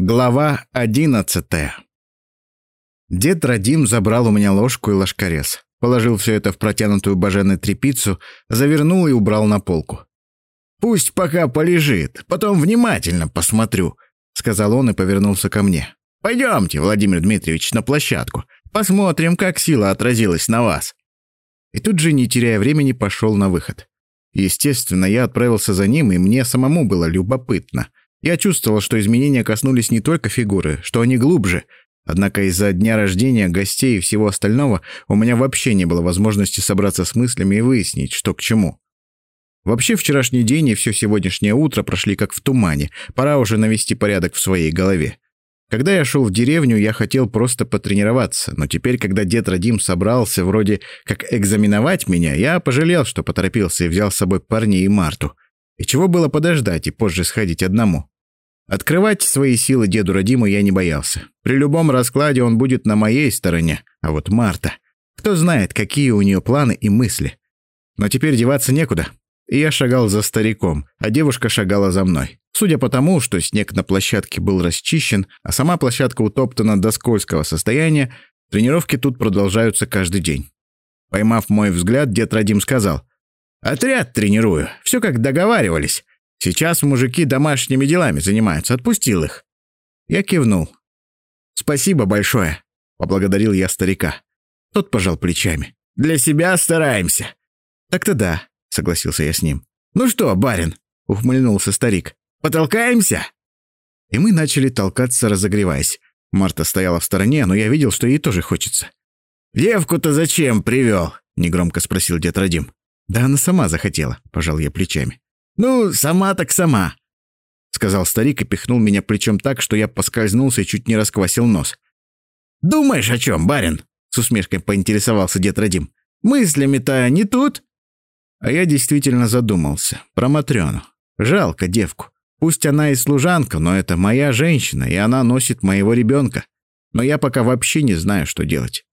Глава одиннадцатая. Дед Радим забрал у меня ложку и ложкорез, положил все это в протянутую баженой трепицу, завернул и убрал на полку. «Пусть пока полежит, потом внимательно посмотрю», — сказал он и повернулся ко мне. «Пойдемте, Владимир Дмитриевич, на площадку. Посмотрим, как сила отразилась на вас». И тут же, не теряя времени, пошел на выход. Естественно, я отправился за ним, и мне самому было любопытно — я чувствовал, что изменения коснулись не только фигуры, что они глубже. Однако из-за дня рождения, гостей и всего остального у меня вообще не было возможности собраться с мыслями и выяснить, что к чему. Вообще вчерашний день и все сегодняшнее утро прошли как в тумане. Пора уже навести порядок в своей голове. Когда я шел в деревню, я хотел просто потренироваться, но теперь, когда дед Радим собрался вроде как экзаменовать меня, я пожалел, что поторопился и взял с собой парней и Марту. И чего было подождать и позже сходить одному? Открывать свои силы деду Радиму я не боялся. При любом раскладе он будет на моей стороне, а вот Марта... Кто знает, какие у нее планы и мысли. Но теперь деваться некуда. И я шагал за стариком, а девушка шагала за мной. Судя по тому, что снег на площадке был расчищен, а сама площадка утоптана до скользкого состояния, тренировки тут продолжаются каждый день. Поймав мой взгляд, дед Радим сказал, Отряд тренирую. Все как договаривались. Сейчас мужики домашними делами занимаются. Отпустил их. Я кивнул. Спасибо большое. Поблагодарил я старика. Тот пожал плечами. Для себя стараемся. Так-то да, согласился я с ним. Ну что, барин? Ухмыльнулся старик. Потолкаемся? И мы начали толкаться, разогреваясь. Марта стояла в стороне, но я видел, что ей тоже хочется. «Девку-то зачем привел?» — негромко спросил дед Радим. «Да она сама захотела», — пожал я плечами. «Ну, сама так сама», — сказал старик и пихнул меня плечом так, что я поскользнулся и чуть не расквасил нос. «Думаешь о чем, барин?» — с усмешкой поинтересовался дед Радим. «Мыслями-то не тут?» А я действительно задумался. Про Матрёну. Жалко девку. Пусть она и служанка, но это моя женщина, и она носит моего ребенка. Но я пока вообще не знаю, что делать.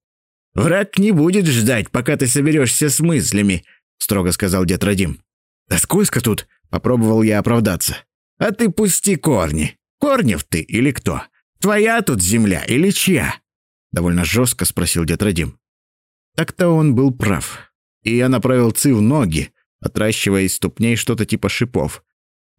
«Враг не будет ждать, пока ты соберешься с мыслями», — строго сказал дед Радим. «Да скользко тут», — попробовал я оправдаться. «А ты пусти корни. Корнев ты или кто? Твоя тут земля или чья?» Довольно жестко спросил дед Радим. Так-то он был прав. И я направил ци в ноги, отращивая из ступней что-то типа шипов.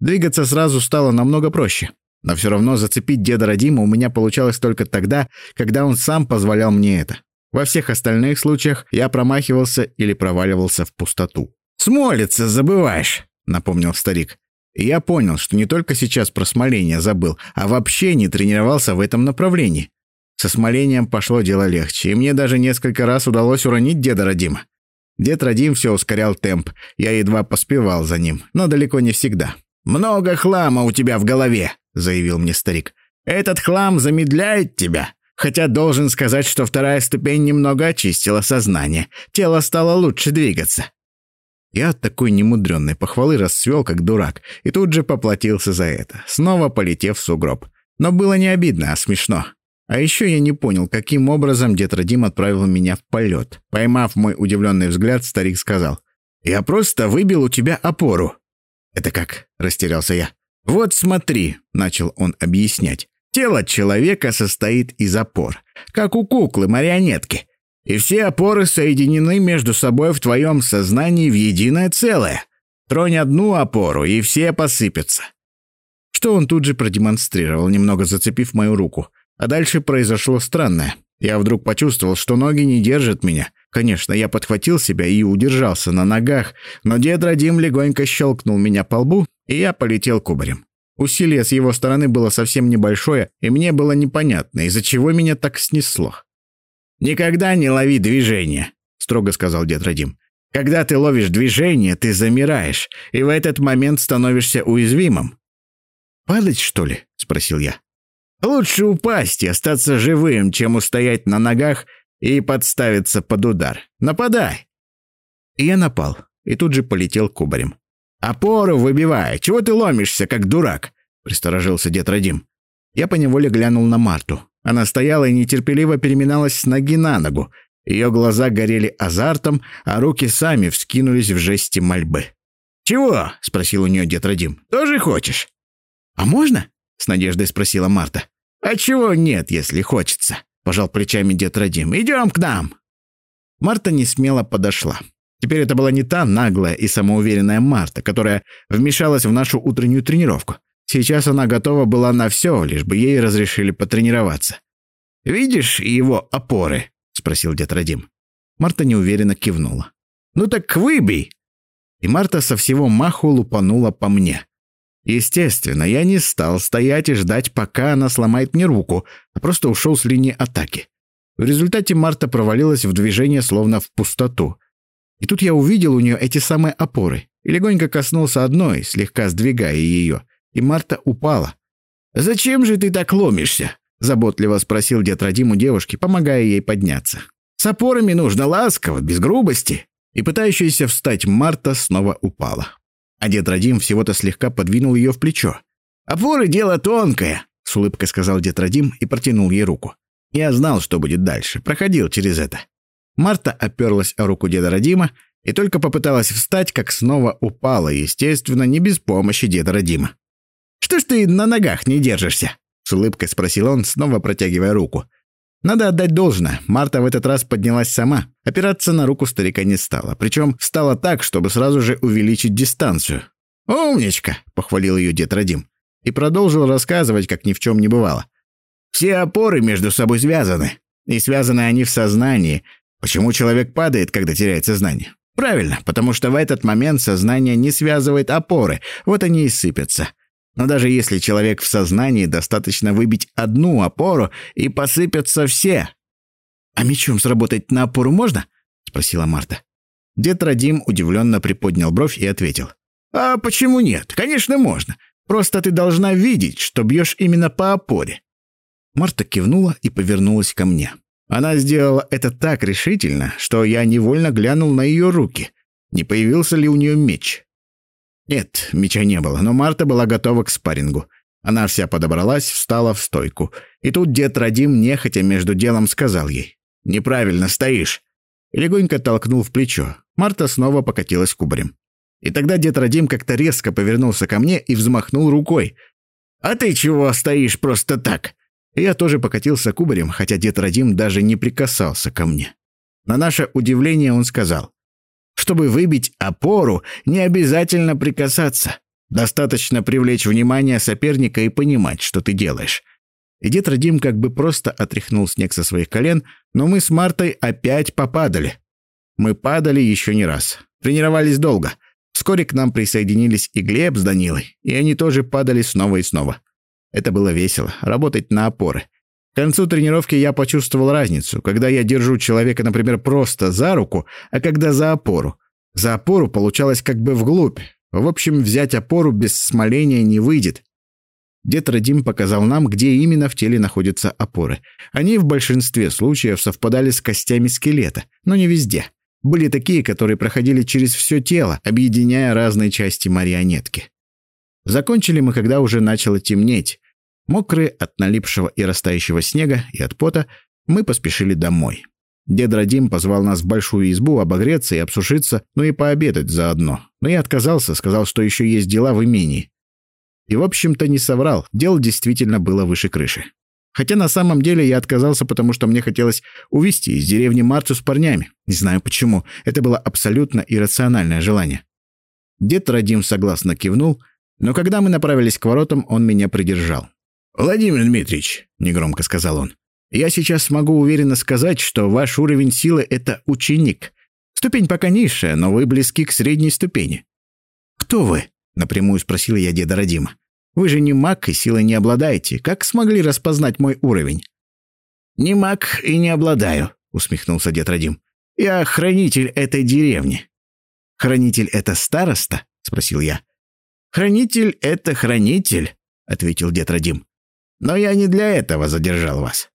Двигаться сразу стало намного проще. Но все равно зацепить деда Радима у меня получалось только тогда, когда он сам позволял мне это. Во всех остальных случаях я промахивался или проваливался в пустоту. «Смолиться забываешь», — напомнил старик. И я понял, что не только сейчас про смоление забыл, а вообще не тренировался в этом направлении. Со смолением пошло дело легче, и мне даже несколько раз удалось уронить деда Радима. Дед Радим все ускорял темп, я едва поспевал за ним, но далеко не всегда. «Много хлама у тебя в голове», — заявил мне старик. «Этот хлам замедляет тебя. Хотя должен сказать, что вторая ступень немного очистила сознание. Тело стало лучше двигаться. Я от такой немудренной похвалы расцвел, как дурак, и тут же поплатился за это, снова полетев в сугроб. Но было не обидно, а смешно. А еще я не понял, каким образом дед Радим отправил меня в полет. Поймав мой удивленный взгляд, старик сказал, «Я просто выбил у тебя опору». «Это как?» – растерялся я. «Вот смотри», – начал он объяснять. Тело человека состоит из опор, как у куклы-марионетки. И все опоры соединены между собой в твоем сознании в единое целое. Тронь одну опору, и все посыпятся. Что он тут же продемонстрировал, немного зацепив мою руку. А дальше произошло странное. Я вдруг почувствовал, что ноги не держат меня. Конечно, я подхватил себя и удержался на ногах, но дед Радим легонько щелкнул меня по лбу, и я полетел кубарем. Усилие с его стороны было совсем небольшое, и мне было непонятно, из-за чего меня так снесло. «Никогда не лови движение», — строго сказал дед Радим. «Когда ты ловишь движение, ты замираешь, и в этот момент становишься уязвимым». «Падать, что ли?» — спросил я. «Лучше упасть и остаться живым, чем устоять на ногах и подставиться под удар. Нападай!» И я напал, и тут же полетел кубарем. «Опору выбивай! Чего ты ломишься, как дурак?» — присторожился дед Радим. Я поневоле глянул на Марту. Она стояла и нетерпеливо переминалась с ноги на ногу. Ее глаза горели азартом, а руки сами вскинулись в жесте мольбы. «Чего?» — спросил у нее дед Радим. «Тоже хочешь?» «А можно?» — с надеждой спросила Марта. «А чего нет, если хочется?» — пожал плечами дед Радим. «Идем к нам!» Марта не смело подошла. Теперь это была не та наглая и самоуверенная Марта, которая вмешалась в нашу утреннюю тренировку. Сейчас она готова была на все, лишь бы ей разрешили потренироваться. «Видишь его опоры?» — спросил дед Радим. Марта неуверенно кивнула. «Ну так выбей!» И Марта со всего маху лупанула по мне. Естественно, я не стал стоять и ждать, пока она сломает мне руку, а просто ушел с линии атаки. В результате Марта провалилась в движение, словно в пустоту. И тут я увидел у нее эти самые опоры и легонько коснулся одной, слегка сдвигая ее, и Марта упала. «Зачем же ты так ломишься?» — заботливо спросил дед Радим у девушки, помогая ей подняться. «С опорами нужно ласково, без грубости». И пытающаяся встать Марта снова упала. А дед Радим всего-то слегка подвинул ее в плечо. «Опоры — дело тонкое», — с улыбкой сказал дед Радим и протянул ей руку. Я знал, что будет дальше, проходил через это. Марта оперлась о руку деда Радима и только попыталась встать, как снова упала, естественно, не без помощи деда Радима. «Что ж ты на ногах не держишься?» — с улыбкой спросил он, снова протягивая руку. Надо отдать должное, Марта в этот раз поднялась сама. Опираться на руку старика не стала. Причем встала так, чтобы сразу же увеличить дистанцию. «Умничка!» — похвалил ее дед Радим. И продолжил рассказывать, как ни в чем не бывало. «Все опоры между собой связаны. И связаны они в сознании, Почему человек падает, когда теряет сознание? Правильно, потому что в этот момент сознание не связывает опоры, вот они и сыпятся. Но даже если человек в сознании, достаточно выбить одну опору, и посыпятся все. «А мечом сработать на опору можно?» — спросила Марта. Дед Радим удивленно приподнял бровь и ответил. «А почему нет? Конечно, можно. Просто ты должна видеть, что бьешь именно по опоре». Марта кивнула и повернулась ко мне. Она сделала это так решительно, что я невольно глянул на ее руки. Не появился ли у нее меч? Нет, меча не было, но Марта была готова к спаррингу. Она вся подобралась, встала в стойку. И тут дед Радим нехотя между делом сказал ей. «Неправильно стоишь». И легонько толкнул в плечо. Марта снова покатилась кубарем. И тогда дед Радим как-то резко повернулся ко мне и взмахнул рукой. «А ты чего стоишь просто так?» я тоже покатился кубарем, хотя дед Радим даже не прикасался ко мне. На наше удивление он сказал, «Чтобы выбить опору, не обязательно прикасаться. Достаточно привлечь внимание соперника и понимать, что ты делаешь». И дед Радим как бы просто отряхнул снег со своих колен, но мы с Мартой опять попадали. Мы падали еще не раз. Тренировались долго. Вскоре к нам присоединились и Глеб с Данилой, и они тоже падали снова и снова. Это было весело, работать на опоры. К концу тренировки я почувствовал разницу, когда я держу человека, например, просто за руку, а когда за опору. За опору получалось как бы вглубь. В общем, взять опору без смоления не выйдет. Дед Радим показал нам, где именно в теле находятся опоры. Они в большинстве случаев совпадали с костями скелета, но не везде. Были такие, которые проходили через все тело, объединяя разные части марионетки. Закончили мы, когда уже начало темнеть. Мокрые от налипшего и растающего снега и от пота, мы поспешили домой. Дед Радим позвал нас в большую избу обогреться и обсушиться, ну и пообедать заодно. Но я отказался, сказал, что еще есть дела в имении. И, в общем-то, не соврал, дело действительно было выше крыши. Хотя на самом деле я отказался, потому что мне хотелось увезти из деревни Марцу с парнями. Не знаю почему, это было абсолютно иррациональное желание. Дед Радим согласно кивнул, но когда мы направились к воротам, он меня придержал. «Владимир Дмитриевич», — негромко сказал он, — «я сейчас смогу уверенно сказать, что ваш уровень силы — это ученик. Ступень пока низшая, но вы близки к средней ступени». «Кто вы?» — напрямую спросил я деда Родима. «Вы же не маг и силой не обладаете. Как смогли распознать мой уровень?» «Не маг и не обладаю», — усмехнулся дед Родим. «Я хранитель этой деревни». «Хранитель — это староста?» — спросил я. «Хранитель — это хранитель», — ответил дед Радим. Но я не для этого задержал вас.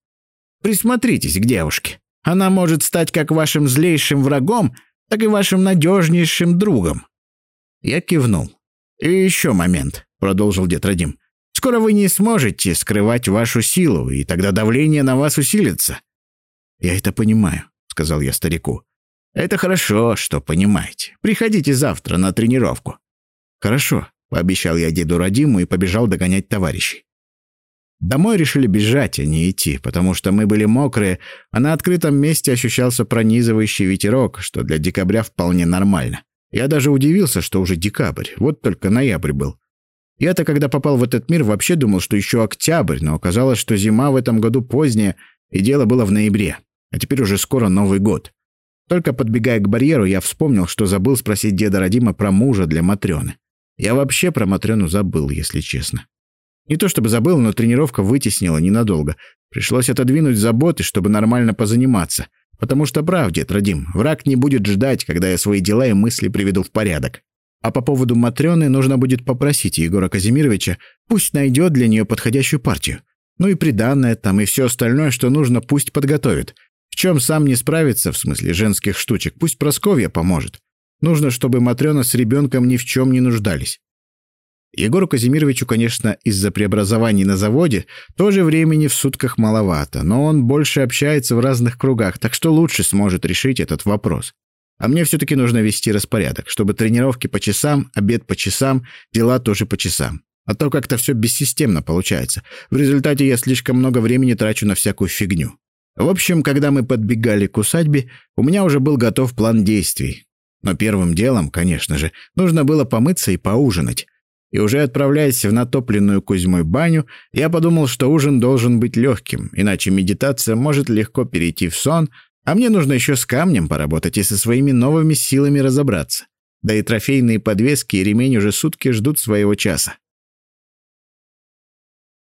Присмотритесь к девушке. Она может стать как вашим злейшим врагом, так и вашим надежнейшим другом». Я кивнул. «И еще момент», — продолжил дед Радим. «Скоро вы не сможете скрывать вашу силу, и тогда давление на вас усилится». «Я это понимаю», — сказал я старику. «Это хорошо, что понимаете. Приходите завтра на тренировку». «Хорошо», — пообещал я деду Радиму и побежал догонять товарищей. Домой решили бежать, а не идти, потому что мы были мокрые, а на открытом месте ощущался пронизывающий ветерок, что для декабря вполне нормально. Я даже удивился, что уже декабрь, вот только ноябрь был. Я-то, когда попал в этот мир, вообще думал, что еще октябрь, но оказалось, что зима в этом году поздняя, и дело было в ноябре. А теперь уже скоро Новый год. Только подбегая к барьеру, я вспомнил, что забыл спросить деда Родима про мужа для Матрёны. Я вообще про Матрёну забыл, если честно. Не то чтобы забыл, но тренировка вытеснила ненадолго. Пришлось отодвинуть заботы, чтобы нормально позаниматься. Потому что прав, дед Радим, враг не будет ждать, когда я свои дела и мысли приведу в порядок. А по поводу Матрёны нужно будет попросить Егора Казимировича, пусть найдет для нее подходящую партию. Ну и приданное там, и все остальное, что нужно, пусть подготовит. В чем сам не справится, в смысле женских штучек, пусть Просковья поможет. Нужно, чтобы Матрёна с ребенком ни в чем не нуждались. Егору Казимировичу, конечно, из-за преобразований на заводе тоже времени в сутках маловато, но он больше общается в разных кругах, так что лучше сможет решить этот вопрос. А мне все-таки нужно вести распорядок, чтобы тренировки по часам, обед по часам, дела тоже по часам. А то как-то все бессистемно получается. В результате я слишком много времени трачу на всякую фигню. В общем, когда мы подбегали к усадьбе, у меня уже был готов план действий. Но первым делом, конечно же, нужно было помыться и поужинать. И уже отправляясь в натопленную Кузьмой баню, я подумал, что ужин должен быть легким, иначе медитация может легко перейти в сон, а мне нужно еще с камнем поработать и со своими новыми силами разобраться. Да и трофейные подвески и ремень уже сутки ждут своего часа.